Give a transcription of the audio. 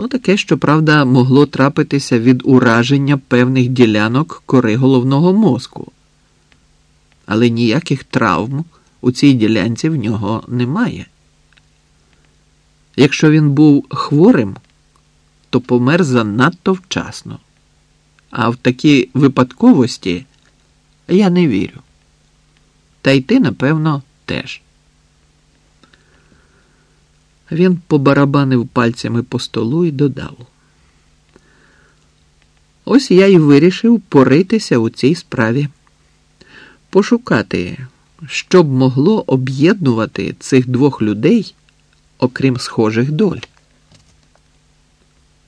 Ну, таке, щоправда, могло трапитися від ураження певних ділянок кори головного мозку. Але ніяких травм у цій ділянці в нього немає. Якщо він був хворим, то помер занадто вчасно. А в такі випадковості я не вірю. Та й ти, напевно, теж. Він побарабанив пальцями по столу і додав. Ось я й вирішив поритися у цій справі, пошукати, що б могло об'єднувати цих двох людей, окрім схожих доль.